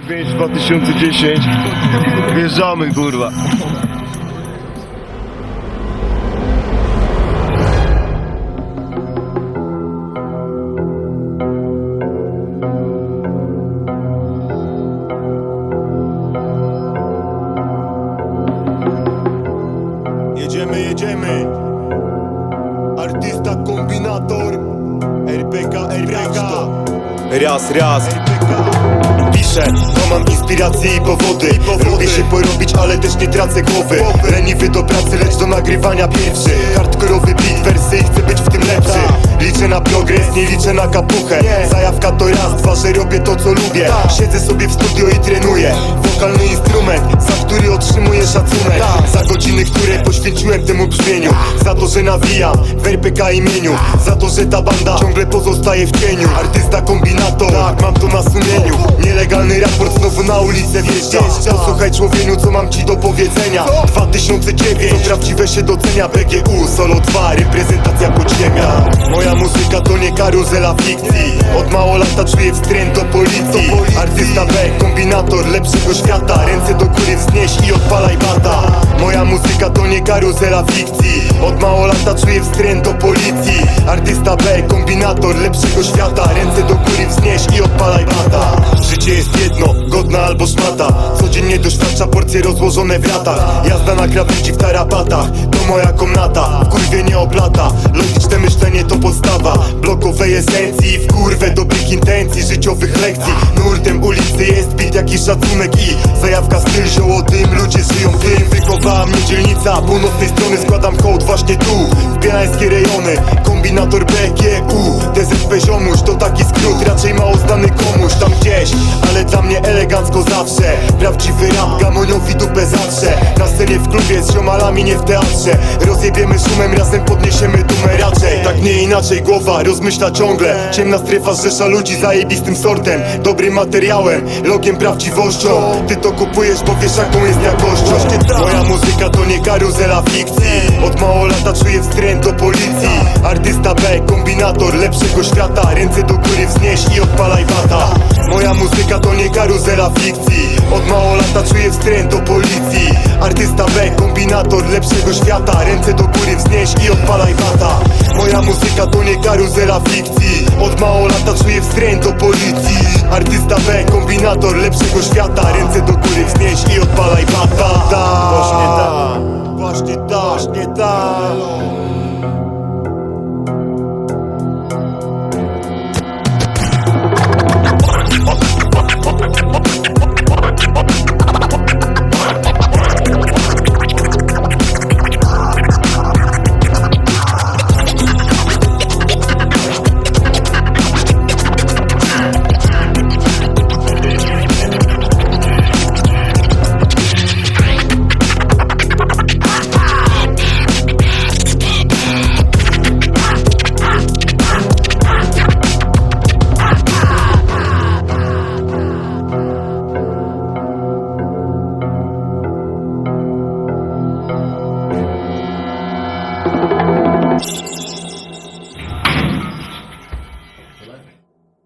2009, 2010 Wjeżdżamy kurwa. Jedziemy, jedziemy. Artysta, kombinator. RPK, RPK Raz, raz Piszę, to mam inspiracje i powody. Lubię się porobić, ale też nie tracę głowy. Leniwy do pracy, lecz do nagrywania pierwszy. Hardkorowy beat, wersy i chcę być w tym lepszy. Liczę na progres, nie liczę na kapuchę. Zajawka to raz, dwa, że robię to co lubię. Siedzę sobie w studio i trenuję. Wokalny instrument, za który otrzymuję szacunek. Za godziny, które poświęciłem temu brzmieniu. Za to, że nawijam w RPK imieniu. Za to, że ta banda ciągle pozostaje w cieniu. Artysta kombinator, tak, mam to na sumieniu. Nielegalny raport znowu na ulicę wjeżdża. Posłuchaj człowieniu, co mam ci do powiedzenia. 2009, to prawdziwe się docenia. BGU, solo 2, reprezentacja podziemia. Moja muzyka nie karuzela fikcji. Od mało lata czuję wstręt do policji. Artysta B, kombinator lepszego świata. Ręce do góry wznieś i odpalaj bata. Moja muzyka to nie karuzela fikcji. Od mało lata czuję wstręt do policji. Artysta B, kombinator lepszego świata. Ręce do góry wznieś i odpalaj bata. Życie jest jedno, godna albo szmata. Codziennie doświadcza porcje rozłożone w latach. Jazda na krawędzi w tarapatach. To moja komnata, w kurwie nie oplata. Logiczne to podstawa. Blokowej esencji, w kurwę dobrych intencji Życiowych lekcji, nurtem ulicy jest bit jakiś szacunek I zajawka styl zioło tym, ludzie żyją tym. Wychowała mnie dzielnica, północnej strony składam hołd właśnie tu. Bielańskie rejony, kombinator BGU DZP ziomuś to taki skrót, raczej mało znany komuś tam gdzieś. Ale dla mnie elegancko zawsze. Prawdziwy rap, gamoniowi dupę zawsze Scenie w klubie z ziomalami, nie w teatrze. Rozjebiemy szumem, razem podniesiemy dumę raczej. Tak nie inaczej, głowa rozmyśla ciągle. Ciemna strefa zrzesza ludzi zajebistym sortem. Dobrym materiałem, logiem prawdziwością. Ty to kupujesz, bo wiesz jaką jest jakością. Moja muzyka to nie karuzela fikcji. Od mało lata czuję wstręt do policji. Artysta B, kombinator lepszego świata. Ręce do góry wznieś i odpalaj bata. Moja muzyka to nie karuzela fikcji. Od mało lata czuję wstręt do policji B, kombinator lepszego świata. Ręce do góry wznieś i odpalaj bata Moja muzyka to nie karuzela fikcji. Od mało lata czuję wstręt do policji. Artysta B, kombinator lepszego świata. Ręce do góry wznieś i odpalaj bata właśnie tak